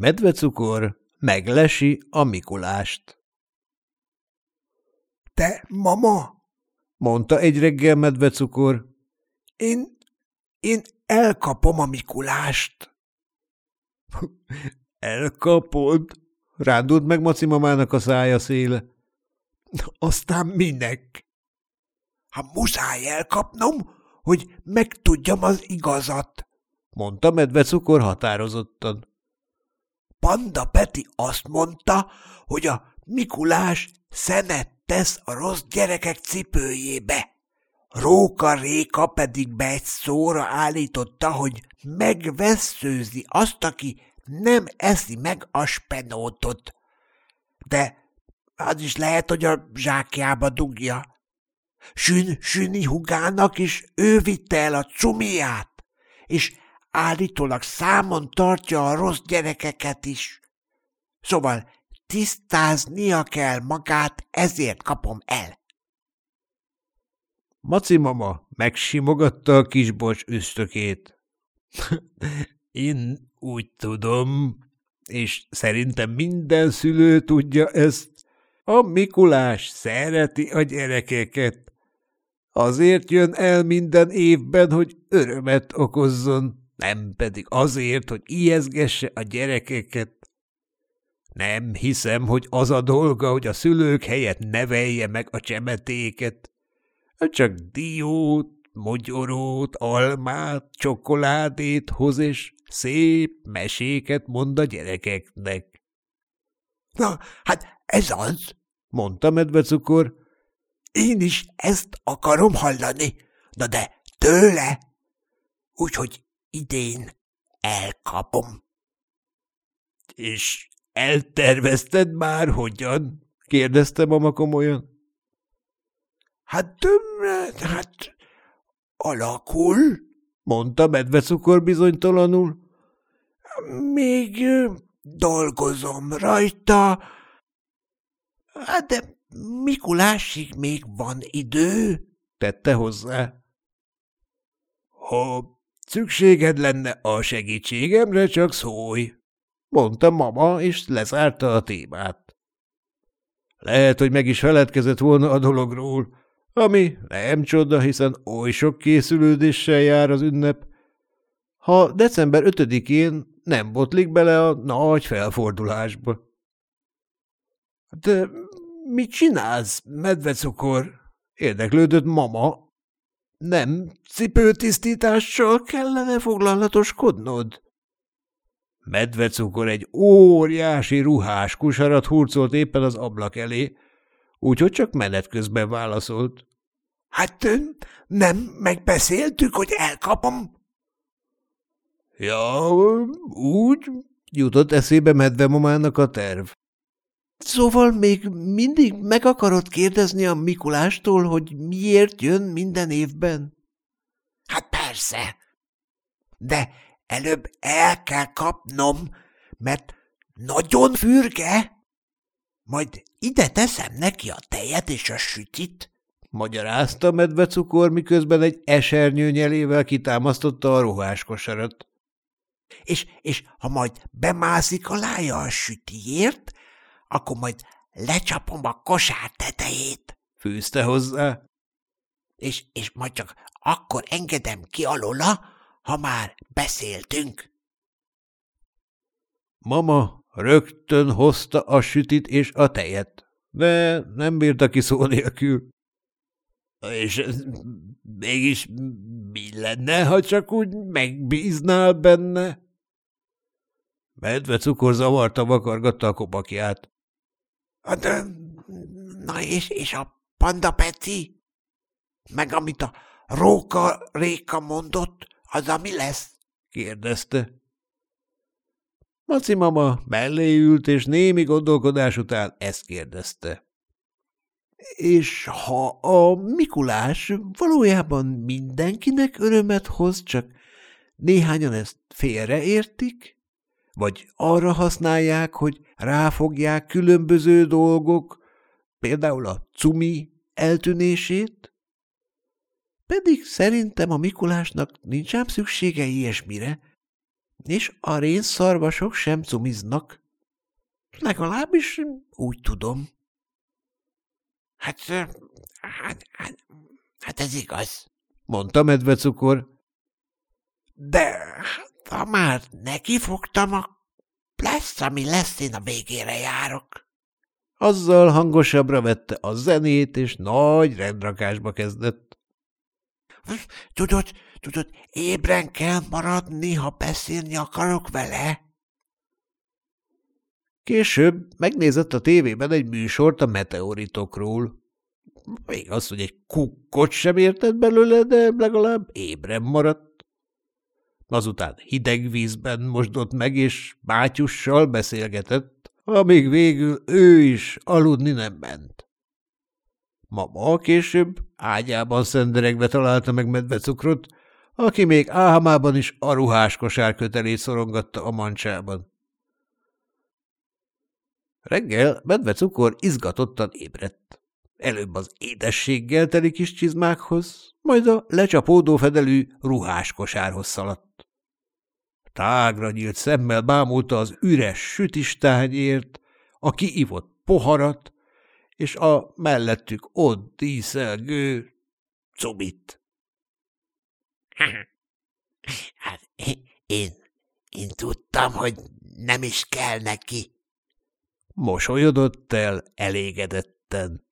Medvecukor meglesi a Mikulást. Te, mama, mondta egy reggel medvecukor. Én, én elkapom a Mikulást. Elkapod? Rándult meg Maci mamának a szája széle. Aztán minek? Ha muszáj elkapnom, hogy megtudjam az igazat, mondta medvecukor határozottan. Panda Peti azt mondta, hogy a Mikulás szenet tesz a rossz gyerekek cipőjébe. Róka Réka pedig be egy szóra állította, hogy megvesszőzi azt, aki nem eszi meg a spenótot. De az is lehet, hogy a zsákjába dugja. Sün Süni hugának is ő vitte el a cumiát, és állítólag számon tartja a rossz gyerekeket is. Szóval tisztáznia kell magát, ezért kapom el. Maci mama megsimogatta a kisbocs üsztökét. Én úgy tudom, és szerintem minden szülő tudja ezt, a Mikulás szereti a gyerekeket. Azért jön el minden évben, hogy örömet okozzon, nem pedig azért, hogy ijeszgesse a gyerekeket. Nem hiszem, hogy az a dolga, hogy a szülők helyett nevelje meg a csemetéket. Csak diót, mogyorót, almát, csokoládét hoz, és szép meséket mond a gyerekeknek. – Na, hát ez az, mondta medvecukor. Én is ezt akarom hallani, na de tőle, úgyhogy idén elkapom. És eltervezted már hogyan? kérdezte mama komolyan. Hát, hát, alakul, mondta medvecukor bizonytalanul. Még dolgozom rajta, hát de Mikulásig még van idő, tette hozzá. Ha szükséged lenne a segítségemre, csak szólj, mondta mama, és lezárta a témát. Lehet, hogy meg is feledkezett volna a dologról, ami nem csoda, hiszen oly sok készülődéssel jár az ünnep. Ha december 5-én nem botlik bele a nagy felfordulásba. – De mit csinálsz, medvecukor? – érdeklődött mama. – Nem cipőtisztítással kellene foglalatoskodnod? Medvecukor egy óriási ruhás kusarat hurcolt éppen az ablak elé, úgyhogy csak menet közben válaszolt. – Hát nem megbeszéltük, hogy elkapom? – Ja, úgy jutott eszébe medvemomának a terv. – Szóval még mindig meg akarod kérdezni a Mikulástól, hogy miért jön minden évben? – Hát persze. De előbb el kell kapnom, mert nagyon fürge. Majd ide teszem neki a tejet és a sütit, magyarázta medvecukor, miközben egy esernyő nyelével kitámasztotta a ruhás kosarat. És, és ha majd bemászik alája a sütiért, akkor majd lecsapom a kosár tetejét, fűzte hozzá. És, és majd csak akkor engedem ki alóla, ha már beszéltünk. Mama rögtön hozta a sütit és a tejet, de nem bírta ki szó nélkül. És mégis mi lenne, ha csak úgy megbíznál benne? Medve cukor zavarta vakargatta a kopakját. Hát, na és, és a panda Peci? Meg amit a Róka Réka mondott, az a mi lesz? kérdezte. Maci mama mellé ült, és némi gondolkodás után ezt kérdezte. És ha a Mikulás valójában mindenkinek örömet hoz, csak néhányan ezt félreértik? Vagy arra használják, hogy ráfogják különböző dolgok, például a cumi eltűnését? Pedig szerintem a Mikulásnak nincs ám szüksége ilyesmire. És a rénszarvasok sem cumiznak. Legalábbis úgy tudom. Hát, hát, hát, hát ez igaz, mondta medvecukor. De ha már nekifogtam, a lesz, ami lesz, én a végére járok. Azzal hangosabbra vette a zenét, és nagy rendrakásba kezdett. Tudod, tudod, ébren kell maradni, ha beszélni akarok vele? Később megnézett a tévében egy műsort a meteoritokról. Még az, hogy egy kukkot sem értett belőle, de legalább ébren maradt. Azután hideg vízben mosdott meg, és bátyussal beszélgetett, amíg végül ő is aludni nem ment. Mama később ágyában szenderegve találta meg medvecukrot, aki még álmában is a ruhás kosárkötelét szorongatta a mancsában. Reggel medvecukor izgatottan ébredt. Előbb az édességgel teli kis csizmákhoz, majd a lecsapódó fedelű ruhás kosárhoz szaladt. Tágra nyílt szemmel bámulta az üres sütistányért, a kiivott poharat, és a mellettük ott díszelgő cubit. Hát én, én tudtam, hogy nem is kell neki. Mosolyodott el elégedetten.